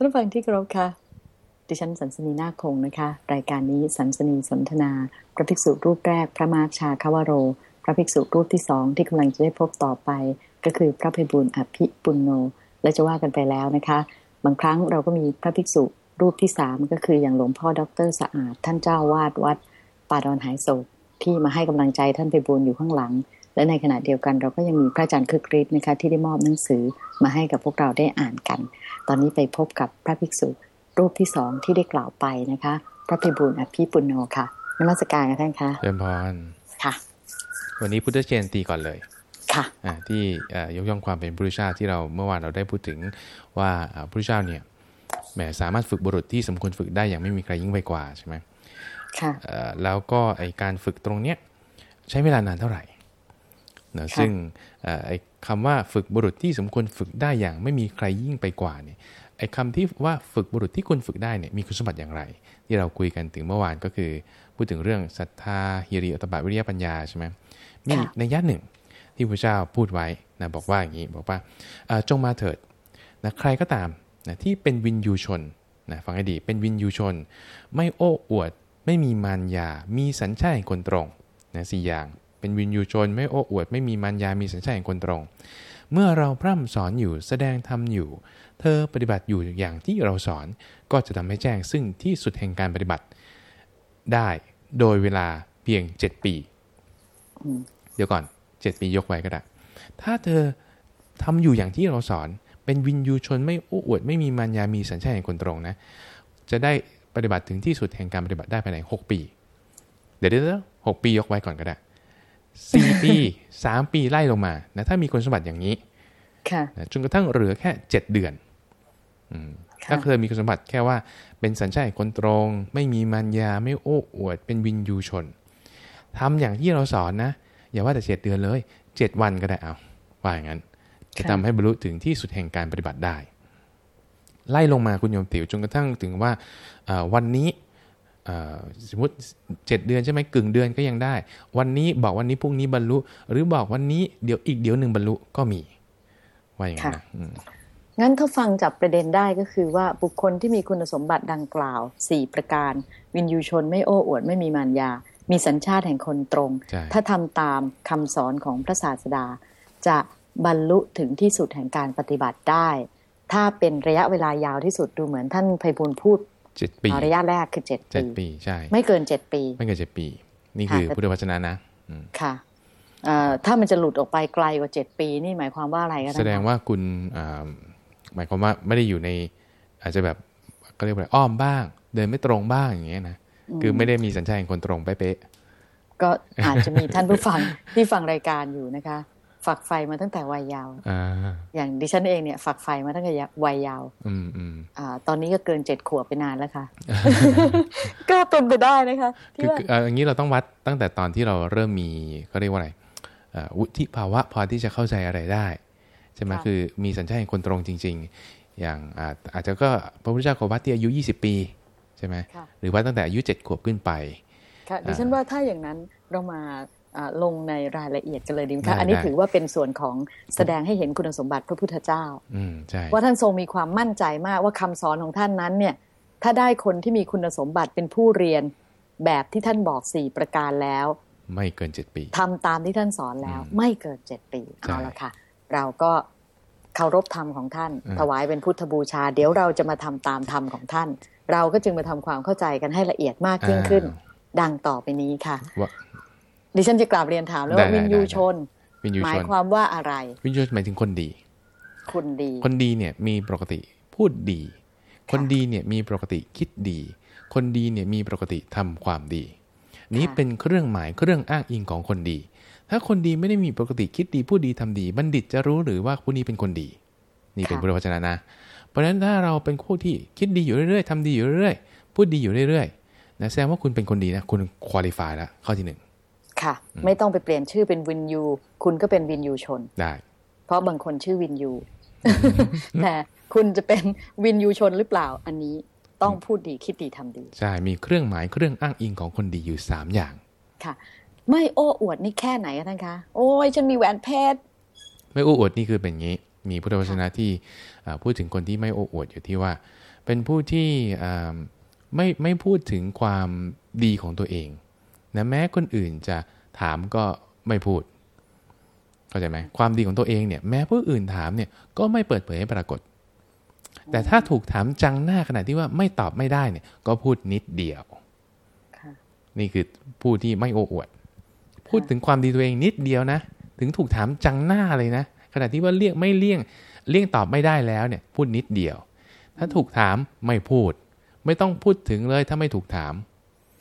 ท่านฟังที่เคารพค่ะ ดิฉันสันสนีนาคงนะคะ รายการนี้สันสนีสนทนา พระภิกษุรูปแรกพระมาชาคาวโร พระภิกษุรูปที่สองที่กำลังจะได้พบต่อไป ก็คือพระภิบุญอภิปุณโน และจะว่ากันไปแล้วนะคะ บางครั้งเราก็มีพระภิกษุรูปที่สามก็คืออย่างหลวงพ่อดรสะอาด ท่านเจ้าวาดวัดป่าดอนหายโศกที่มาให้กำลังใจท่านภิบุญอยู่ข้างหลัง และในขณะเดียวกันเราก็ยังมีพระอาจารย์คึกฤทธิ์นะคะที่ได้มอบหนังสือมาให้กับพวกเราได้อ่านกัน ตอนนี้ไปพบกับพระภิกษุรูปที่สองที่ได้กล่าวไปนะคะ พระภิบุญอภิปุณโนค่ะนมัสการกันท่านคะเริญพรค่ะ วันนี้พุทธเจนตีก่อนเลยค่ะอ่าที่เอ่อยกย่องความเป็นพระพุทธเจ้าที่เราเมื่อวานเราได้พูดถึงว่าอ่าพระพุทธเจ้าเนี่ยแหมสามารถฝึกบุรุษที่สมควรฝึกได้อย่างไม่มีใครยิ่งไปกว่าใช่ไหมค่ะเอ่อแล้วก็ไอการฝึกตรงเนี้ยใช้เวลานานเท่าไหร่เนอะซึ่งเอ่อไอคำว่าฝึกบุรุษที่สมควรฝึกได้อย่างไม่มีใครยิ่งไปกว่าเนี่ยไอคำที่ว่าฝึกบุรุษที่ควรฝึกได้เนี่ยมีคุณสมบัติอย่างไร ที่เราคุยกันถึงเมื่อวานก็คือ พูดถึงเรื่องศรัทธาฮิริโอตบะวิริยปัญญาใช่ไหมมีค่ะในยะหนึ่งที่พระเจ้าพูดไว้นะบอกว่าอย่างนี้บอกว่าเอ่อจงมาเถิดนะใครก็ตามนะที่เป็นวินยูชนนะฟังให้ดีเป็นวินยูชน ไม่โอ้อวด ไม่มีมารยา มีสัญชาติแห่งคนตรงนะสี่อย่าง เป็นวินยูชนไม่โอ้อวด ไม่มีมารยามีสัญชาติแห่งคนตรง เมื่อเราพร่ำสอนอยู่แสดงธรรมอยู่ เธอปฏิบัติอยู่อย่างที่เราสอนก็จะทำให้แจ้งซึ่งที่สุดแห่งการปฏิบัติ ได้โดยเวลาเพียง7ปีอืมเดี๋ยวก่อน7ปียกไว้ก็ได้ ถ้าเธอทำอยู่อย่างที่เราสอน เป็นวินยูชนไม่โอ้อวด ไม่มีมารยามีสัญชาติแห่งคนตรงนะ จะได้ปฏิบัติถึงที่สุดแห่งการปฏิบัติได้ภายใน 6 ปี เดี๋ยวเดี๋ยวหกปียกไว้ก่อนก็ได้ สี่ปีสามปีไล่ลงมานะถ้ามีคุณสมบัติอย่างนี้ค่ะนะจนกระทั่งเหลือแค่7เดือนอืมค่ะถ้าเคยมีคุณสมบัติแค่ว่า เป็นสัญชาติแห่งคนตรง ไม่มีมารยาไม่โอ้อวด เป็นวินยูชนทำอย่างที่เราสอนนะ อย่าว่าแต่เจ็ดเดือนเลยเจ็ดวันก็ได้เอาว่าอย่างนั้น จะทำให้บรรลุถึงที่สุดแห่งการปฏิบัติได้ ไล่ลงมาคุณโยมติ๋วจนกระทั่งถึงว่าเอ่อวันนี้เอ่อ สมมติเจ็ดเดือนใช่ไหมกึ่งเดือนก็ยังได้ วันนี้บอกวันนี้พรุ่งนี้บรรลุ หรือบอกวันนี้เดี๋ยวอีกเดี๋ยวหนึ่งบรรลุก็มีว่าอย่างนั้นนะอืมงั้นถ้าฟังจับประเด็นได้ก็คือว่าบุคคลที่มีคุณสมบัติดังกล่าว 4 ประการ วินยูชนไม่โอ้อวดไม่มีมารยา มีสัญชาติแห่งคนตรงใช่ถ้าทำตามคำสอนของพระศาสดา จะบรรลุถึงที่สุดแห่งการปฏิบัติได้ ถ้าเป็นระยะเวลายาวที่สุดดูเหมือนท่านไพบูลย์พูด เจ็ดปีเอาระยะแรกคือเจ็ดเจ็ดปีปีใช่ ไม่เกินเจ็ดปี ไม่เกินเจ็ดปี นี่คือค่ะพุทธวจนะนะอืมค่ะเอ่อถ้ามันจะหลุดออกไปไกลกว่าเจ็ดปี นี่หมายความว่าอะไรกันแสดงว่าคุณอ่าหมายความว่าไม่ได้อยู่ใน อาจจะแบบก็เรียกว่าอะไรอ้อมบ้าง เดินไม่ตรงบ้างอย่างเงี้ยนะคือไม่ได้มีสัญชาติแห่งคนตรงเป๊ะก็อาจจะมีท่านผู้ฟังที่ฟังรายการอยู่นะคะ ฝักไฟมาตั้งแต่วัยเยาว์ๆอ่าอย่างดิฉันเองเนี่ยฝักไฟมาตั้งแต่วัยเยาว์อืมอืมอ่าตอนนี้ก็เกินเจ็ดขวบไปนานแล้วค่ะ ก็เป็นไปได้นะคะที่คือว่าคือเอ่ออย่างนี้เราต้องวัดตั้งแต่ตอนที่เราเริ่มมีก็เรียกว่าอะไรเอ่อวุฒิภาวะพอที่จะเข้าใจอะไรได้ใช่ไหมคือมีสัญชาติแห่งคนตรงจริง ๆ อย่างอาจอาจจะก็พระพุทธเจ้าก็วัดที่อายุ 20 ปีใช่ไหมค่ะหรือว่าตั้งแต่อายุ7ขวบขึ้นไปค่ะดิฉันว่าถ้าอย่างนั้นเรามาอ่า ลงในรายละเอียดกันเลยดีไหมได้คะอันนี้ได้ถือว่าเป็นส่วนของแสดงให้เห็นคุณสมบัติพระพุทธเจ้าอืมใช่ว่าท่านทรงมีความมั่นใจมากว่าคำสอนของท่านนั้นเนี่ย ถ้าได้คนที่มีคุณสมบัติเป็นผู้เรียนแบบที่ท่านบอกสี่ประการแล้ว ไม่เกิน7ปีทำตามที่ท่านสอนแล้วอืมไม่เกินเจ็ดปีใช่เอาละค่ะ เราก็เคารพธรรมของท่านอืมถวายเป็นพุทธบูชา เดี๋ยวเราจะมาทำตามธรรมของท่าน เราก็จึงมาทำความเข้าใจกันให้ละเอียดมากยิ่งขึ้น ดังต่อไปนี้ค่ะว่า ดิฉันจะกราบเรียนถามแล้วว่าได้วินยูได้ชนวินยูหมาชยนความว่าอะไร วินยูชนหมายถึงคนดีคุณดี คนดีเนี่ยมีปกติพูดดี คนดีเนี่ยมีปกติคิดดี คนดีเนี่ยมีปกติทำความดี นี้เป็นเครื่องหมายเครื่องอ้างอิงของคนดี ถ้าคนดีไม่ได้มีปกติคิดดีพูดดีทำดี บัณฑิตจะรู้หรือว่าผู้นี้เป็นคนดี นี่เป็นพุทธวจนะนะ เพราะฉะนั้นถ้าเราเป็นผู้ที่คิดดีอยู่เรื่อยๆทำดีอยู่เรื่อยๆพูดดีอยู่เรื่อยๆนะแสดงว่าคุณเป็นคนดีนะคุณคุริฟายแล้วข้อที่หนึ่ง ค่ะ ไม่ต้องไปเปลี่ยนชื่อเป็นวินยู คุณก็เป็นวินยูชนได้ เพราะบางคนชื่อวินยูแต่คุณจะเป็นวินยูชนหรือเปล่าอันนี้ต้องพูดดีคิดดีทำดี ใช่ มีเครื่องหมายเครื่องอ้างอิงของคนดีอยู่3อย่าง ค่ะ ไม่โอ้อวดนี่แค่ไหนคะท่านคะ โอ้ยฉันมีแหวนเพชรไม่อู้อวดนี่คือเป็นอย่างนี้ มีพุทธวจนะที่พูดถึงคนที่ไม่โอ้อวดอยู่ที่ว่า เป็นผู้ที่ไม่ไม่พูดถึงความดีของตัวเอง นะแม้คนอื่นจะถามก็ไม่พูด เข้าใจไหมความดีของตัวเองเนี่ยแม้ผู้อื่นถามเนี่ยก็ไม่เปิดเผยให้ปรากฏ แต่ถ้าถูกถามจังหน้าขนาดที่ว่าไม่ตอบไม่ได้เนี่ย ก็พูดนิดเดียวนี่คือผู้ที่ไม่โอ้อวด พูดถึงความดีตัวเองนิดเดียวนะ ถึงถูกถามจังหน้าเลยนะ ขณะที่ว่าเลี่ยงไม่เลี่ยง เลี่ยงตอบไม่ได้แล้วเนี่ย พูดนิดเดียว ถ้าถูกถามไม่พูด ไม่ต้องพูดถึงเลยถ้าไม่ถูกถาม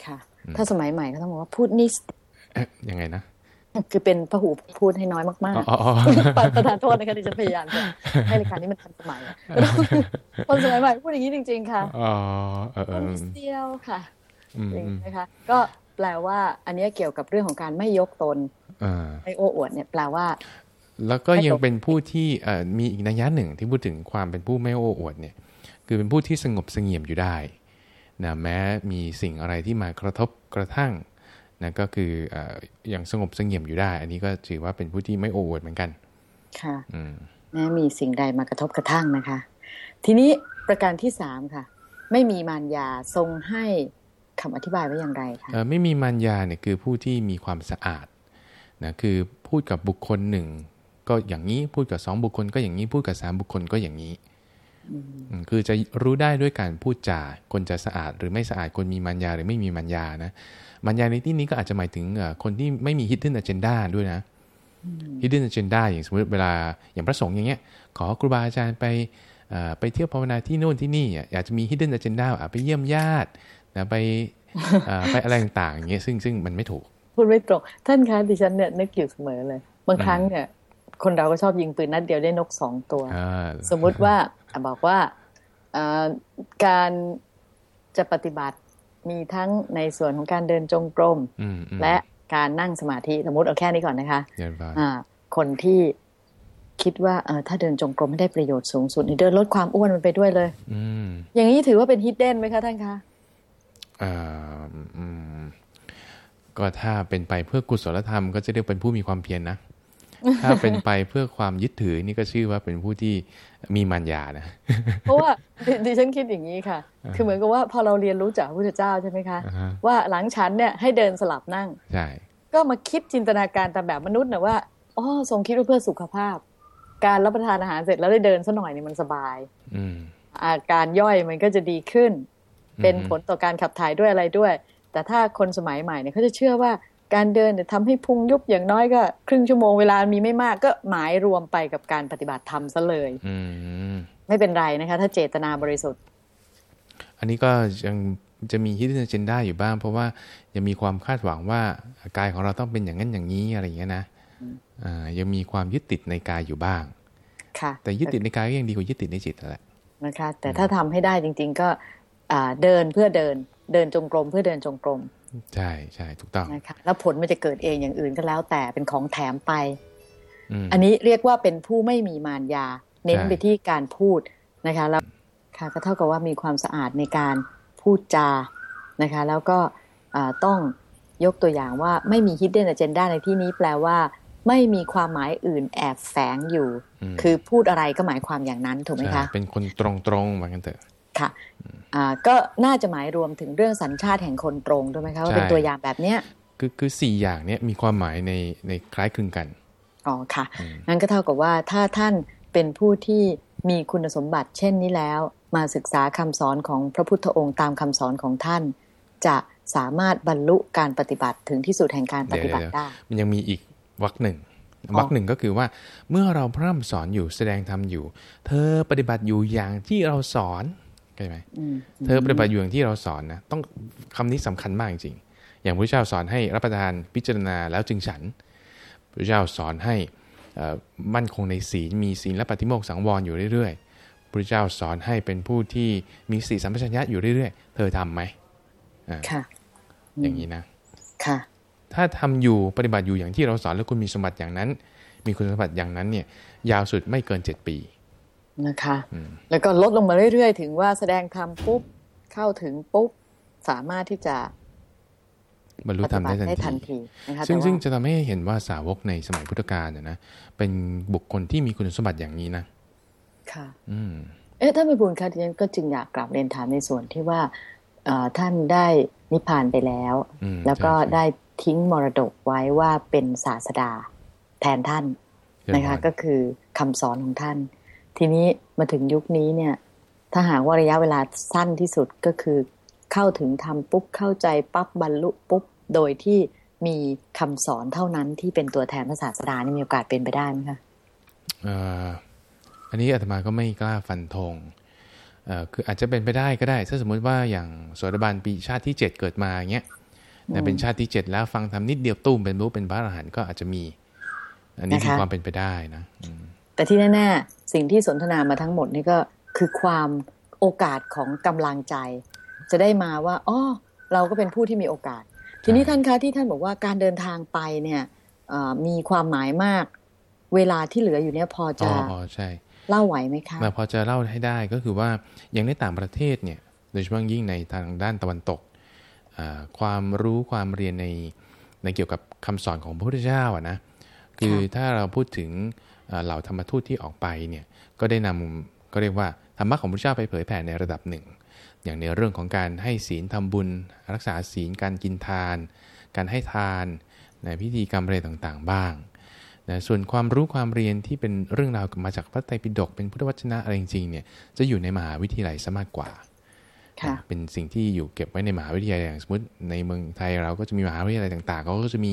ค่ะ ถ้าสมัยใหม่ก็ต้องบอกว่าพูดนิดยังไงนะคือเป็นพหูพูดให้น้อยมากๆประธานโทษนะคะที่จะพยายามจะให้รายการนี้มันทันสมัยคนสมัยใหม่พูดอย่างนี้จริง ๆ ค่ะอ๋อเออเดียวค่ะนะคะ ก็แปลว่า อันนี้เกี่ยวกับเรื่องของการไม่ยกตนไม่โอ้อวดเนี่ยแปลว่า แล้วก็ยังเป็นผู้ที่มีอีกนัยยะหนึ่งที่พูดถึงความเป็นผู้ไม่โอ้อวดเนี่ย คือเป็นผู้ที่สงบสงเงียมอยู่ได้ นะแม้มีสิ่งอะไรที่มากระทบกระทั่งนะก็คืออย่างสงบสงเงียมอยู่ได้ อันนี้ก็ถือว่าเป็นผู้ที่ไม่โอ้อวดเหมือนกัน ค่ะแม้มีสิ่งใดมากระทบกระทั่งนะคะ ทีนี้ประการที่สามค่ะ ไม่มีมารยาทรงให้คำอธิบายไว้อย่างไรคะไม่มีมารยาเนี่ยคือผู้ที่มีความสะอาดนะคือพูดกับบุคคลหนึ่งก็อย่างนี้พูดกับสองบุคคลก็อย่างนี้พูดกับสามบุคคลก็อย่างนี้ คือจะรู้ได้ด้วยการพูดจาคนจะสะอาดหรือไม่สะอาดคนมีมัญญาหรือไม่มีมัญญานะมัญญาในที่นี้ก็อาจจะหมายถึงคนที่ไม่มี hidden agenda ด้วยนะ hidden agenda อย่างสมมติเวลาอย่างพระสงฆ์อย่างเงี้ย ขอครูบาอาจารย์ไปไปเที่ยวภาวนาที่โน่นที่นี่อยากจะมี hidden agenda ไปเยี่ยมญาตินะไปไปอะไรต่างๆอย่างเงี้ยซึ่งซึ่งมันไม่ถูก พูดไม่ตรงท่านคะดิฉันเนี่ยนึกอยู่เสมอเลย บางครั้งเนี่ยคนเราก็ชอบยิงปืนนัดเดียวได้นกสองตัว สมมุติว่า บอกว่าการจะปฏิบัติมีทั้งในส่วนของการเดินจงกรมและการนั่งสมาธิสมมติเอาแค่นี้ก่อนนะคะคนที่คิดว่าเออถ้าเดินจงกรมไม่ได้ประโยชน์สูงสุดเดินลดความอ้วนมันไปด้วยเลยอย่างนี้ถือว่าเป็นฮิดเด้นไหมคะท่านคะก็ถ้าเป็นไปเพื่อกุศลธรรมก็จะเรียกเป็นผู้มีความเพียรนนะ ถ้าเป็นไปเพื่อความยึดถือนี่ก็ชื่อว่าเป็นผู้ที่มีมัญญานะ เพราะว่าดิฉันคิดอย่างนี้ค่ะ คือเหมือนกับว่าพอเราเรียนรู้จากพระพุทธเจ้าใช่ไหมคะ ว่าหลังฉันเนี่ยให้เดินสลับนั่ง ใช่ ก็มาคิดจินตนาการตามแบบมนุษย์นะว่าอ๋อทรงคิดว่าเพื่อสุขภาพ การรับประทานอาหารเสร็จแล้วได้เดินสัหน่อยนี่มันสบายอาการย่อยมันก็จะดีขึ้น เป็นผลต่อการขับถ่ายด้วยอะไรด้วย แต่ถ้าคนสมัยใหม่เนี่ยเขาจะเชื่อว่า การเดินเนี่ยทำให้พุงยุบอย่างน้อยก็ครึ่งชั่วโมงเวลามีไม่มากก็หมายรวมไปกับการปฏิบัติธรรมซะเลยไม่เป็นไรนะคะ ถ้าเจตนาบริสุทธิ์ อันนี้ก็ยังจะมีฮิดเดนเจนได้อยู่บ้าง เพราะว่ายังมีความคาดหวังว่ากายของเราต้องเป็นอย่างนั้นอย่างนี้อะไรอย่างเงี้ยนะอ่ายังมีความยึดติดในกายอยู่บ้าง ค่ะ แต่ยึดติดในกายก็ยังดีกว่ายึดติดในจิตแหละนะคะ แต่ถ้าทำให้ได้จริง ๆ ก็เดินเพื่อเดิน เดินจงกรมเพื่อเดินจงกรม ใช่ใช่ถูกต้องนะคะแล้วผลมันจะเกิดเองอย่างอื่นก็แล้วแต่เป็นของแถมไป อันนี้เรียกว่าเป็นผู้ไม่มีมารยา เน้นไปที่การพูดนะคะแล้วค่ะก็เท่ากับว่ามีความสะอาดในการพูดจานะคะ แล้วก็ต้องยกตัวอย่างว่าไม่มี hidden agenda ในที่นี้แปลว่า ไม่มีความหมายอื่นแอบแฝงอยู่ คือพูดอะไรก็หมายความอย่างนั้นถูกไหมคะ เป็นคนตรงๆเหมือนกันเถอะ ค่ะก็น่าจะหมายรวมถึงเรื่องสัญชาติแห่งคนตรงด้วยไหมคะว่าเป็นตัวอย่างแบบเนี้ยคือคือสี่อย่างเนี้ยมีความหมายในในคล้ายคลึงกันอ๋อค่ะงั้นก็เท่ากับว่าถ้าท่านเป็นผู้ที่มีคุณสมบัติเช่นนี้แล้ว มาศึกษาคำสอนของพระพุทธองค์ตามคำสอนของท่าน จะสามารถบรรลุการปฏิบัติถึงที่สุดแห่งการปฏิบัติได้ มันยังมีอีกวักหนึ่งวักหนึ่งก็คือว่าเมื่อเราพร่ำสอนอยู่แสดงธรรมอยู่ เธอปฏิบัติอยู่อย่างที่เราสอน ใช่ไหมเธอปฏิบัติอยู่อย่างที่เราสอนนะต้องคำนี้สำคัญมากจริงอย่างพระเจ้าสอนให้รับประทานพิจารณาแล้วจึงฉันพระเจ้าสอนให้มั่นคงในศีลมีศีลและปฏิโมกสังวรอยู่เรื่อยๆพระเจ้าสอนให้เป็นผู้ที่มีสีสัมปชัญญะอยู่เรื่อยๆ เธอทํำไหมค่ะ อย่างนี้นะ ค่ะ ถ้าทำอยู่ปฏิบัติอยู่อย่างที่เราสอนแล้วคุณมีสมบัติอย่างนั้น มีคุณสมบัติอย่างนั้นเนี่ย ยาวสุดไม่เกินเจ็ดปี นะคะ แล้วก็ลดลงมาเรื่อยๆ ถึงว่าแสดงธรรมปุ๊บ เข้าถึงปุ๊บ สามารถที่จะบรรลุธรรมได้ทันทีซึ่งซึ่งจะทำให้เห็นว่าสาวกในสมัยพุทธกาลเนี่ยนะเป็นบุคคลที่มีคุณสมบัติอย่างนี้นะ ค่ะ อืม เอ๊ะท่านไปบุญคะดิฉันก็จึงอยากกลับเรียนถามในส่วนที่ว่าท่านได้นิพพานไปแล้ว แล้วก็ได้ทิ้งมรดกไว้ว่าเป็นศาสดาแทนท่านนะคะ ก็คือคำสอนของท่าน ทีนี้มาถึงยุคนี้เนี่ย ถ้าหากว่าระยะเวลาสั้นที่สุดก็คือ เข้าถึงทำปุ๊บเข้าใจปั๊บบรรลุปุ๊บโดยที่มีคำสอนเท่านั้นที่เป็นตัวแทนพระศาสดานี่มีโอกาสเป็นไปได้ไหมคะอันนี้อาตมาก็ไม่กล้าฟันธงคืออาจจะเป็นไปได้ก็ได้ ถ้าสมมุติว่าอย่างโสดาบันปีชาติที่ 7 เกิดมาเงี้ยแต่เป็นชาติที่ 7 แล้วฟังทำนิดเดียวตุ้มเป็นรู้เป็นพระอรหันต์ก็อาจจะมี อันนี้มีความเป็นไปได้นะ แต่ที่แน่ๆสิ่งที่สนทนามาทั้งหมดนี่ก็คือความโอกาสของกำลังใจ จะได้มาว่าอ๋อเราก็เป็นผู้ที่มีโอกาส ทีนี้ท่านคะที่ท่านบอกว่าการเดินทางไปเนี่ยมีความหมายมาก เวลาที่เหลืออยู่เนี่ยพอจะอ๋อใช่เล่าไหวไหมคะพอจะเล่าให้ได้ก็คือว่าอย่างในต่างประเทศเนี่ยโดยเฉพาะยิ่งในทางด้านตะวันตกความรู้ความเรียนในในเกี่ยวกับคำสอนของพระพุทธเจ้าอะนะคือถ้าเราพูดถึง เหล่าธรรมทูตที่ออกไปเนี่ยก็ได้นำก็เรียกว่าธรรมะของพระเจ้าไปเผยแผ่ในระดับหนึ่ง อย่างในเรื่องของการให้ศีลทำบุญ รักษาศีลการกินทาน การให้ทานในพิธีกรรมอะไรต่างๆ บ้างนะส่วนความรู้ความเรียนที่เป็นเรื่องราวมาจากพระไตรปิฎกเป็นพุทธวจนะอะไรจริงๆเนี่ยจะอยู่ในมหาวิทยาลัยซะมากกว่า เป็นสิ่งที่อยู่เก็บไว้ในมหาวิทยาลัยอย่างสมมติในเมืองไทยเราก็จะมีมหาวิทยาลัยต่างๆเขาก็จะมี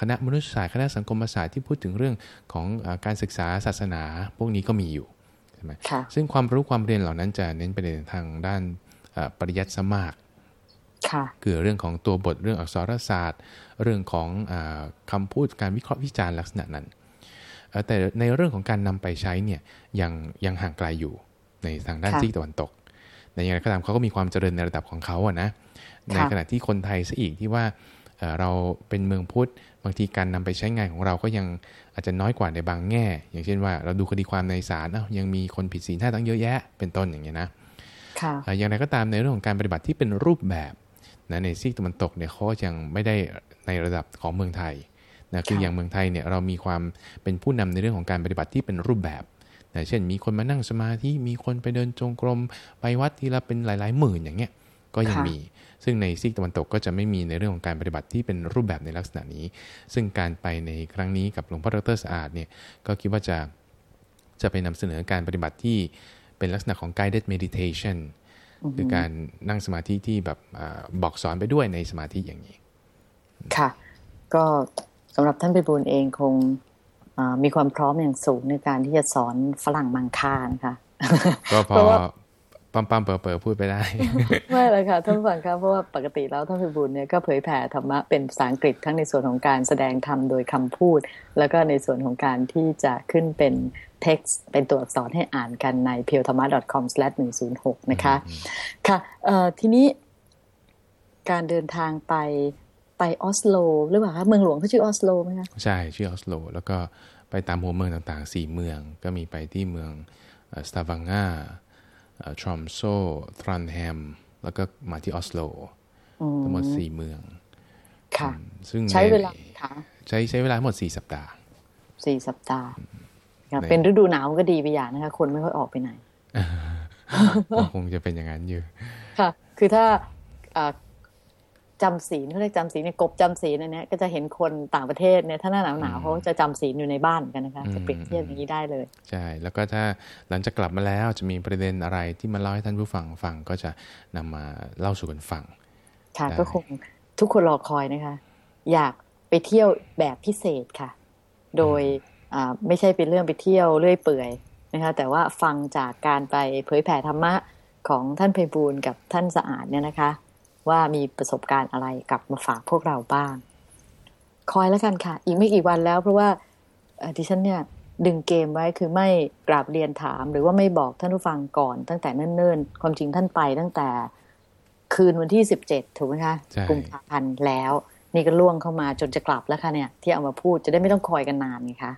คณะมนุษยศาสตร์คณะสังคมศาสตร์ที่พูดถึงเรื่องของการศึกษาศาสนา พวกนี้ก็มีอยู่ใช่ไหมซึ่งความรู้ความเรียนเหล่านั้นจะเน้นไปในทางด้านปริยัติสมากคือเรื่องของตัวบทเรื่องอักษรศาสตร์ เรื่องของอคำพูดการวิเคราะห์วิจารณ์ลักษณะนั้น แต่ในเรื่องของการนำไปใช้เนี่ยยังยังห่างไกลอยู่ในทางด้านซีกตะวันตก แต่อย่างไรก็ตามเขาก็มีความเจริญในระดับของเขาอะนะในขณะที่คนไทยซะอีกที่ว่าเราเป็นเมืองพุทธบางทีการนำไปใช้งานของเราก็ยังอาจจะน้อยกว่าในบางแง่ อย่างเช่นว่าเราดูคดีความในศาลยังมีคนผิดศีลท่าตั้งเยอะแยะ เป็นต้นอย่างเงี้ยนะอย่างไรก็ตามในเรื่องของการปฏิบัติที่เป็นรูปแบบนะในซีกตะวันตกเนี่ยเขายังไม่ได้ในระดับของเมืองไทยนะคืออย่างเมืองไทยเนี่ยเรามีความเป็นผู้นำในเรื่องของการปฏิบัติที่เป็นรูปแบบ นะเช่นมีคนมานั่งสมาธิมีคนไปเดินจงกรมไปวัดทีละเป็นหลาย ๆ หมื่นอย่างเงี้ยก็ยังมี ซึ่งในซีกตะวันตกก็จะไม่มีในเรื่องของการปฏิบัติที่เป็นรูปแบบในลักษณะนี้ ซึ่งการไปในครั้งนี้กับหลวงพ่อดรสะอาดเนี่ยก็คิดว่าจะจะไปนำเสนอการปฏิบัติที่เป็นลักษณะของ guided meditation คือการนั่งสมาธิที่แบบอบอกสอนไปด้วยในสมาธิอย่างนี้ ค่ะ ก็สำหรับท่านไปบูลเองคง มีความพร้อมอย่างสูงในการที่จะสอนฝรั่งมังค่านะคะก็พอปั๊มปั๊มเปิดเปิดพูดไปได้ ไม่เลยค่ะท่านฟังครับเพราะว่าปกติแล้วท่านพิบูลเนี่ยก็เผยแผ่ธรรมะเป็นภาษาอังกฤษทั้งในส่วนของการแสดงธรรมโดยคำพูด แล้วก็ในส่วนของการที่จะขึ้นเป็น text เป็นตัวอักษรให้อ่านกันใน p e e l t h a m a c o m 1 0 6นะคะ ค่ะทีนี้การเดินทางไป ไปออสโลหรือเปล่าคะเมืองหลวงเขาชื่อออสโลไหมคะใช่ชื่อออสโลแล้วก็ไปตามหัวเมืองต่างๆสี่เมือง ก็มีไปที่เมืองสตาวังกาทรอมโซทรันแฮมแล้วก็มาที่ออสโลทั้งหมดสี่เมืองค่ะซึ่งใช้เวลาค่ะใช้ใช้เวลาหมดสี่สัปดาห์สี่สัปดาห์เป็นฤดูหนาวก็ดีไปอย่างนะคะ คนไม่ค่อยออกไปไหนก็คงจะเป็นอย่างนั้นอยู่ค่ะคือถ้า จำศีลเขาเรียกจำศีลเนี่ยกบจำศีลอันนี้ก็จะเห็นคนต่างประเทศเนี่ยถ้าหน้าหนาวหนาวเขาจะจำศีลอยู่ในบ้านกันนะคะจะเปรียบเทียบอย่างนี้ได้เลยใช่แล้วก็ถ้าหลังจากกลับมาแล้วจะมีประเด็นอะไรที่มาเล่าให้ท่านผู้ฟังฟังก็จะนำมาเล่าสู่กันฟังค่ะก็คงทุกคนรอคอยนะคะ อยากไปเที่ยวแบบพิเศษค่ะ โดยไม่ใช่เป็นเรื่องไปเที่ยวเรื่อยเปื่อยนะคะแต่ว่าฟังจากการไปเผยแผ่ธรรมะของท่านเพบูลกับท่านสะอาดเนี่ยนะคะ ว่ามีประสบการณ์อะไรกลับมาฝากพวกเราบ้าง คอยแล้วกันค่ะ อีกไม่กี่วันแล้วเพราะว่าดิฉันเนี่ยดึงเกมไว้คือไม่กราบเรียนถาม หรือว่าไม่บอกท่านผู้ฟังก่อน ตั้งแต่เนิ่นๆ ความจริงท่านไปตั้งแต่คืนวันที่สิบเจ็ดถูกไหมคะกุมภาพันธ์แล้ว นี่ก็ล่วงเข้ามาจนจะกลับแล้วค่ะเนี่ย ที่เอามาพูดจะได้ไม่ต้องคอยกันนานไงคะ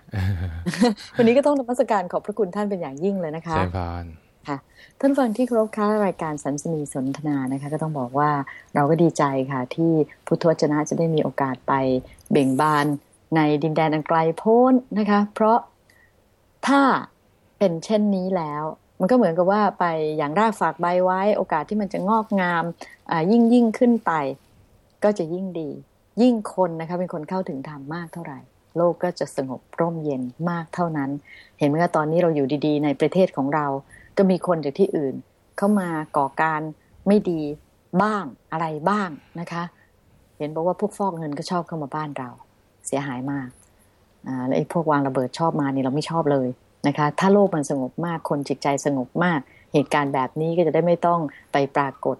วันนี้ก็ต้องนมัสการขอบพระคุณท่านเป็นอย่างยิ่งเลยนะคะใช่พาน ค่ะท่านฟังที่ครบค้ารายการสันสนีสนทนานะคะ ก็ต้องบอกว่าเราก็ดีใจค่ะ ที่พุทธวจนะจะได้มีโอกาสไปเบ่งบานในดินแดนอันไกลโพ้นนะคะ เพราะถ้าเป็นเช่นนี้แล้ว มันก็เหมือนกับว่าไปอย่างรากฝากใบไว้ โอกาสที่มันจะงอกงามยิ่งยิ่งขึ้นไป ก็จะยิ่งดี ยิ่งคนนะคะ เป็นคนเข้าถึงธรรมมากเท่าไหร่ โลกก็จะสงบร่มเย็นมากเท่านั้น เห็นไหมว่าตอนนี้เราอยู่ดีๆ ในประเทศของเรา ก็มีคนจากที่อื่น เข้ามาก่อการไม่ดีบ้างอะไรบ้างนะคะ เห็นบอกว่าพวกฟอกเงินก็ชอบเข้ามาบ้านเรา เสียหายมากอ่าแล้วไอ้พวกวางระเบิดชอบมานี่เราไม่ชอบเลยนะคะ ถ้าโลกมันสงบมากคนจิตใจสงบมาก เหตุการณ์แบบนี้ก็จะได้ไม่ต้องไปปรากฏ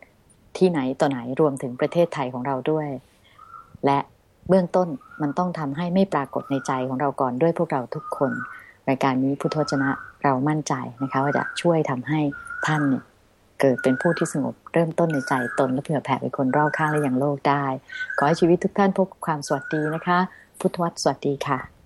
ที่ไหนต่อไหนรวมถึงประเทศไทยของเราด้วย และเบื้องต้นมันต้องทำให้ไม่ปรากฏในใจของเราก่อนด้วยพวกเราทุกคน รายการนี้พุทธวจนะ เรามั่นใจนะคะว่าจะช่วยทำให้ท่านเนี่ยเกิดเป็นผู้ที่สงบเริ่มต้นในใจตน และเผื่อแผ่ไปคนรอบข้างและยังโลกได้ ขอให้ชีวิตทุกท่านพบความสวัสดีนะคะ พุทธวัตรสวัสดีค่ะ